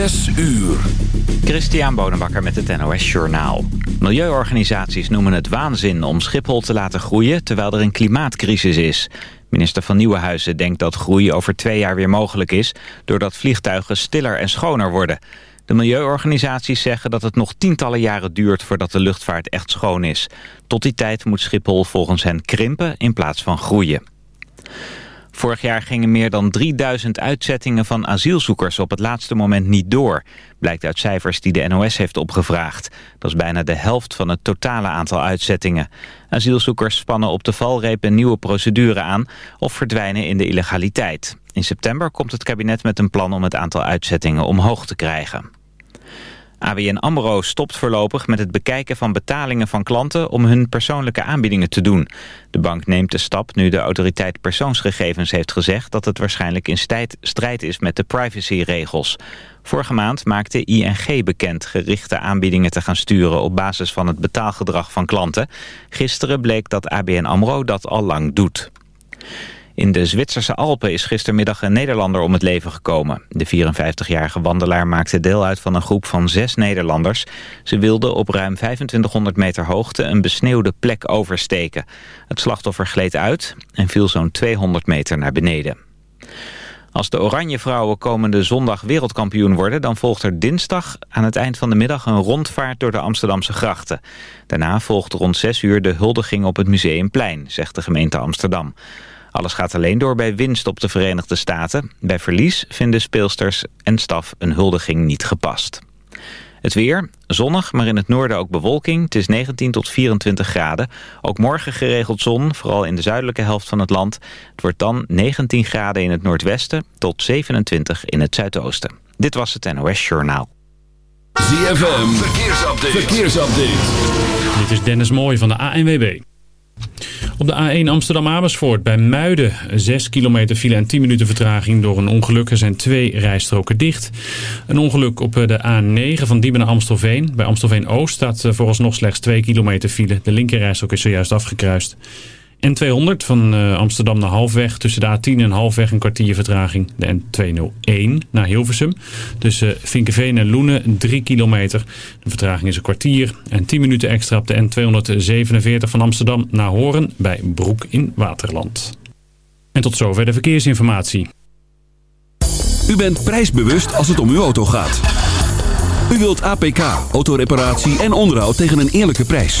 Zes uur. Christian Bonenbakker met het NOS Journaal. Milieuorganisaties noemen het waanzin om Schiphol te laten groeien... terwijl er een klimaatcrisis is. Minister van Nieuwenhuizen denkt dat groei over twee jaar weer mogelijk is... doordat vliegtuigen stiller en schoner worden. De milieuorganisaties zeggen dat het nog tientallen jaren duurt... voordat de luchtvaart echt schoon is. Tot die tijd moet Schiphol volgens hen krimpen in plaats van groeien. Vorig jaar gingen meer dan 3000 uitzettingen van asielzoekers op het laatste moment niet door. Blijkt uit cijfers die de NOS heeft opgevraagd. Dat is bijna de helft van het totale aantal uitzettingen. Asielzoekers spannen op de valreep een nieuwe procedure aan of verdwijnen in de illegaliteit. In september komt het kabinet met een plan om het aantal uitzettingen omhoog te krijgen. ABN AMRO stopt voorlopig met het bekijken van betalingen van klanten om hun persoonlijke aanbiedingen te doen. De bank neemt de stap nu de autoriteit persoonsgegevens heeft gezegd dat het waarschijnlijk in strijd is met de privacyregels. Vorige maand maakte ING bekend gerichte aanbiedingen te gaan sturen op basis van het betaalgedrag van klanten. Gisteren bleek dat ABN AMRO dat al lang doet. In de Zwitserse Alpen is gistermiddag een Nederlander om het leven gekomen. De 54-jarige wandelaar maakte deel uit van een groep van zes Nederlanders. Ze wilden op ruim 2500 meter hoogte een besneeuwde plek oversteken. Het slachtoffer gleed uit en viel zo'n 200 meter naar beneden. Als de Oranje Vrouwen komende zondag wereldkampioen worden... dan volgt er dinsdag aan het eind van de middag een rondvaart door de Amsterdamse grachten. Daarna volgt rond 6 uur de huldiging op het Museumplein, zegt de gemeente Amsterdam. Alles gaat alleen door bij winst op de Verenigde Staten. Bij verlies vinden speelsters en staf een huldiging niet gepast. Het weer, zonnig, maar in het noorden ook bewolking. Het is 19 tot 24 graden. Ook morgen geregeld zon, vooral in de zuidelijke helft van het land. Het wordt dan 19 graden in het noordwesten tot 27 in het zuidoosten. Dit was het NOS Journaal. ZFM, verkeersupdate. verkeersupdate. Dit is Dennis Mooij van de ANWB. Op de A1 Amsterdam-Amersfoort bij Muiden. 6 kilometer file en 10 minuten vertraging door een ongeluk. Er zijn twee rijstroken dicht. Een ongeluk op de A9 van Diemen naar Amstelveen. Bij Amstelveen-Oost staat vooralsnog slechts 2 kilometer file. De linkerrijstrook is zojuist afgekruist. N200 van uh, Amsterdam naar Halfweg. Tussen de A10 en Halfweg een kwartier vertraging. De N201 naar Hilversum. Tussen uh, Vinkenveen en Loenen 3 kilometer. De vertraging is een kwartier. En 10 minuten extra op de N247 van Amsterdam naar Horen. Bij Broek in Waterland. En tot zover de verkeersinformatie. U bent prijsbewust als het om uw auto gaat. U wilt APK, autoreparatie en onderhoud tegen een eerlijke prijs.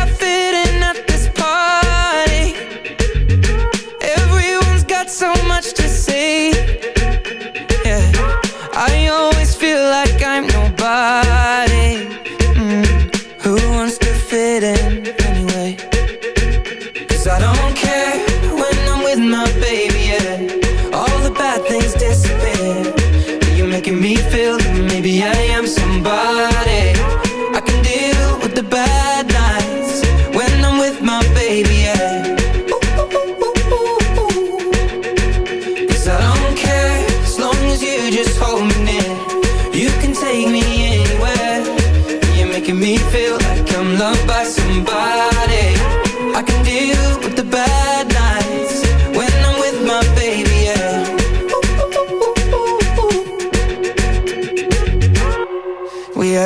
I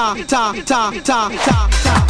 Ta, ta, ta, ta, ta, ta,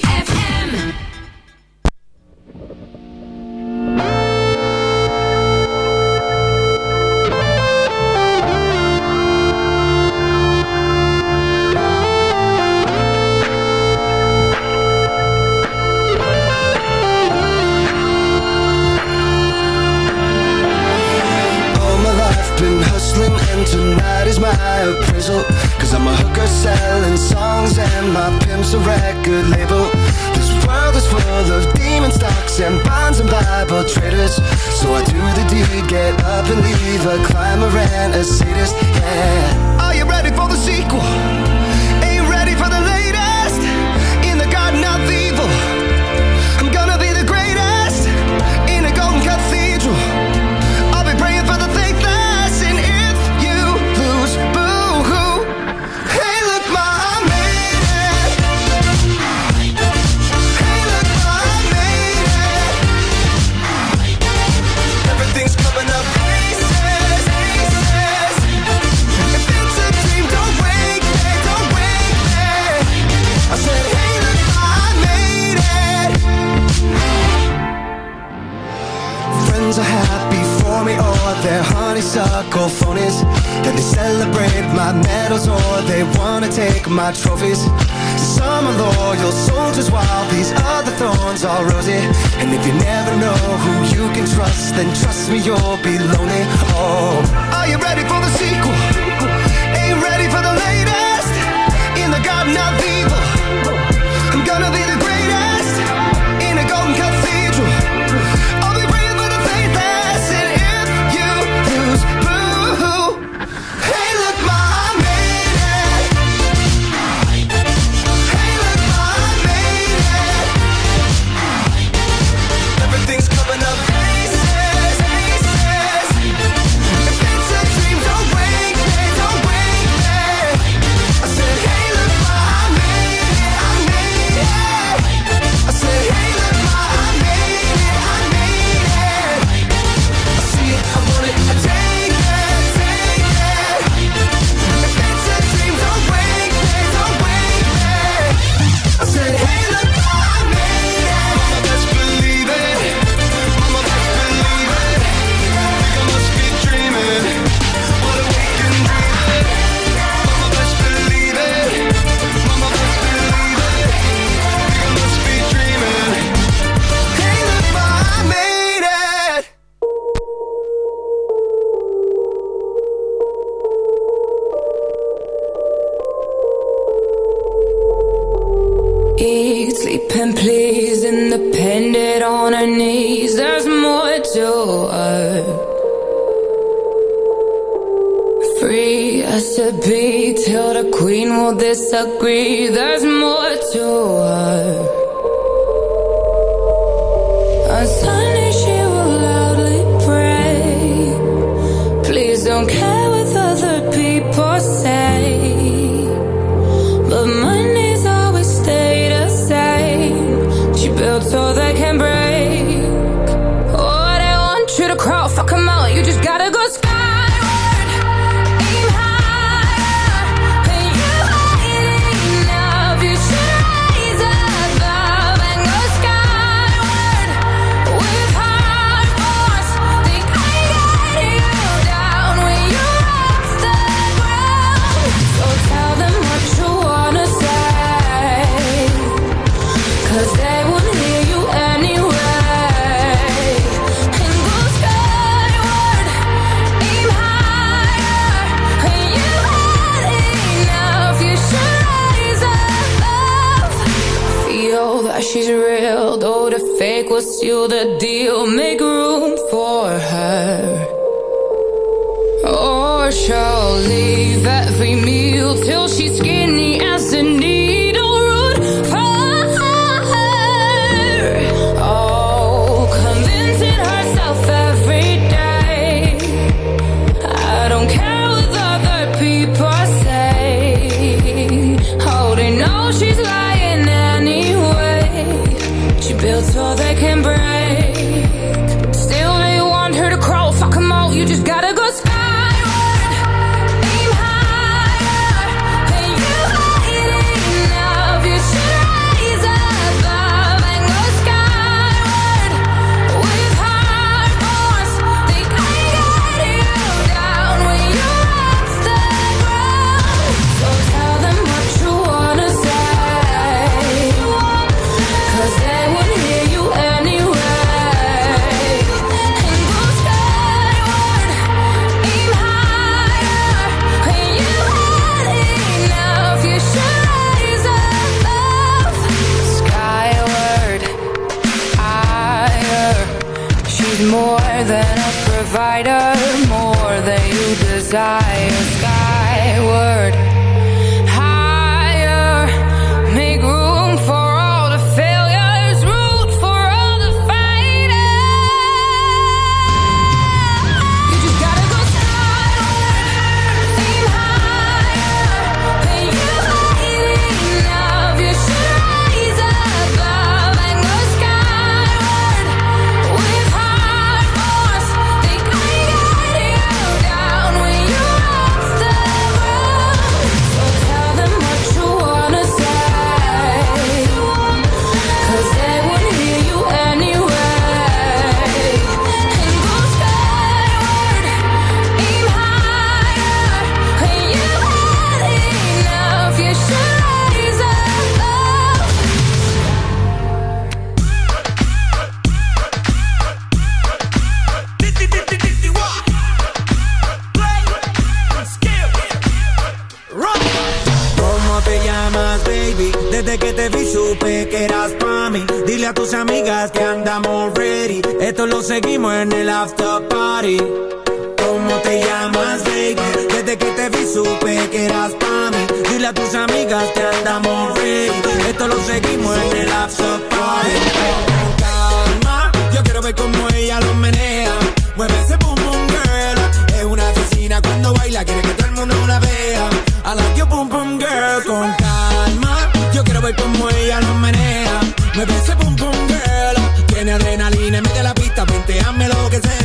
Ese pum pum girl. Tiene adrenalina mete la pista, venteame lo que sea.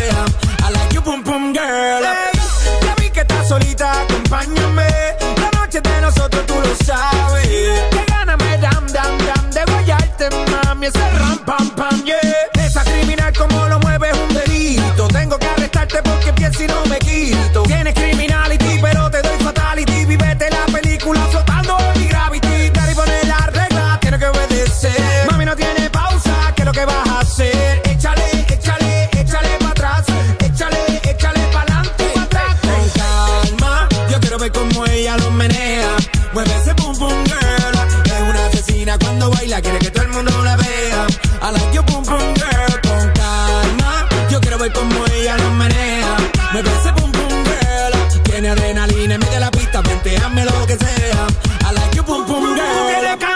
adrenalina me de la pista, venteame lo que sea. I like you.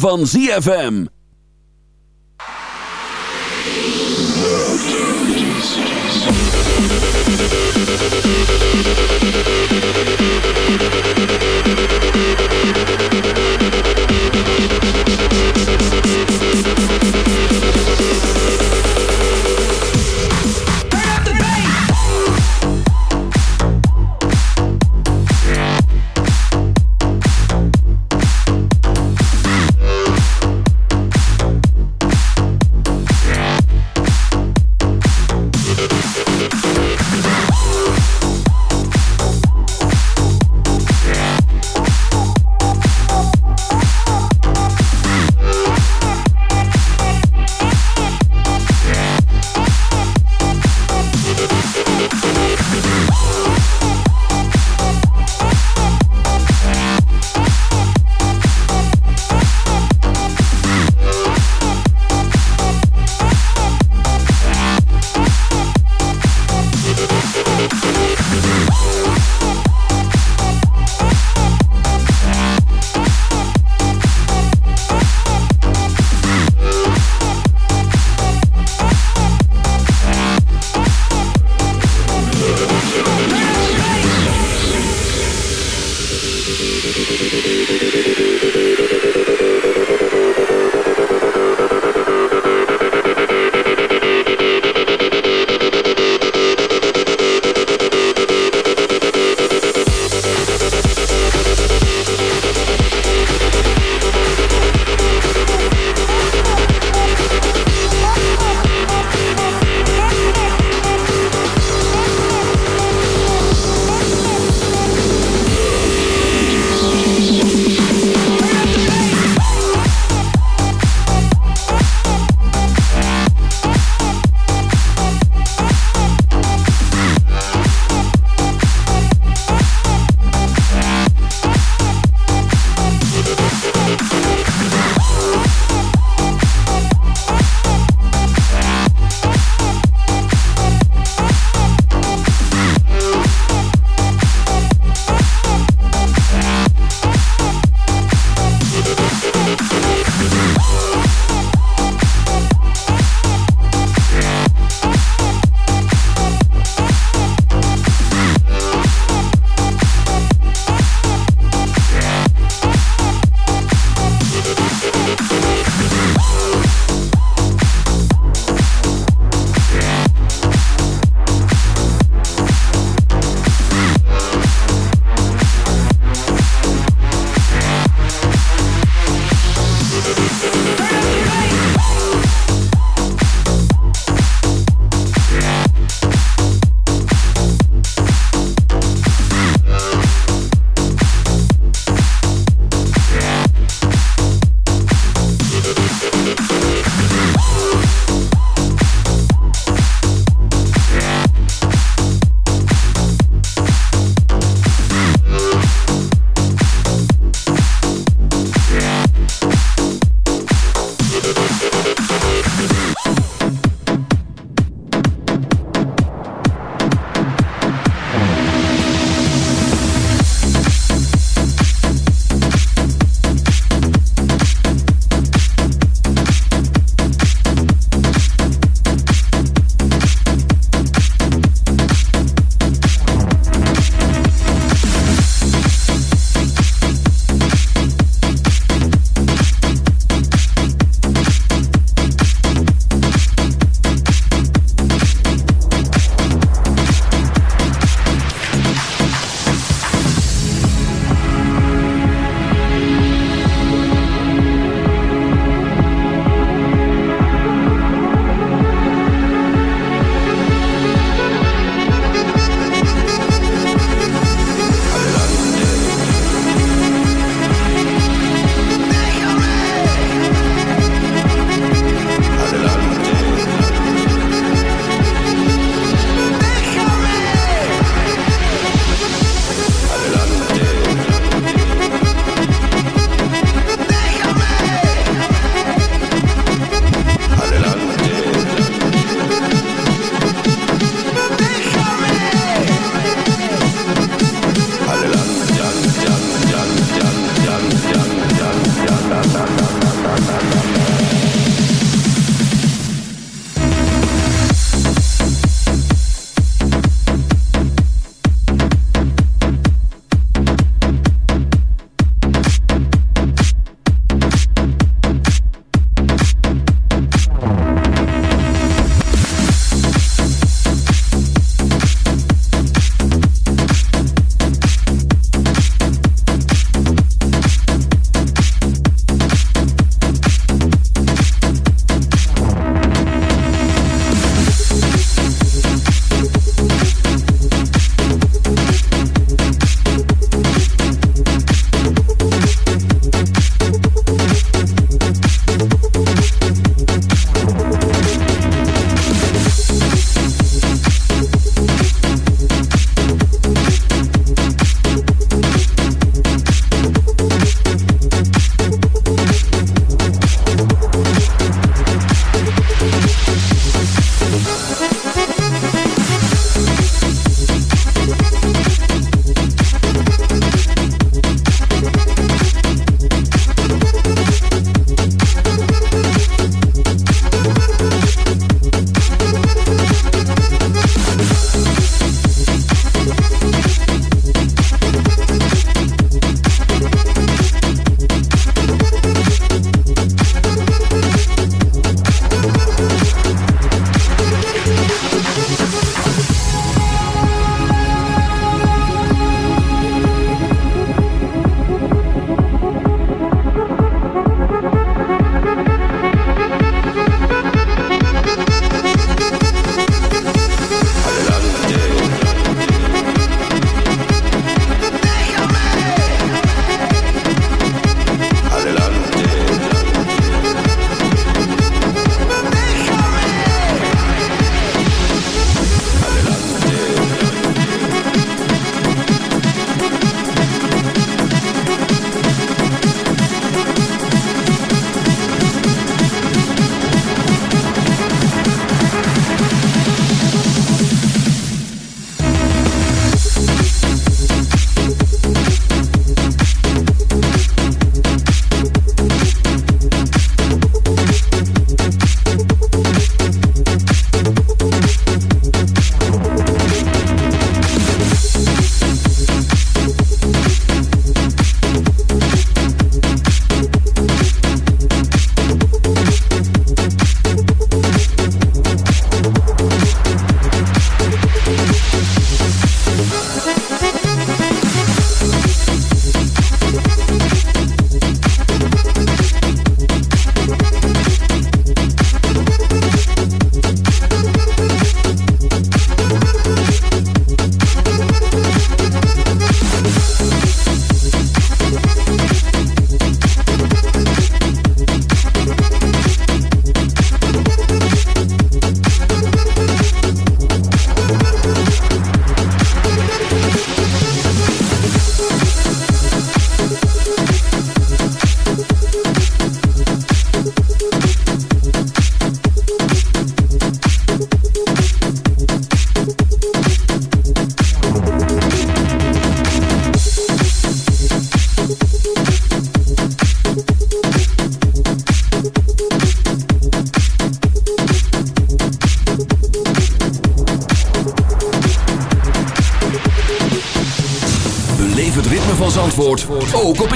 Van ZFM.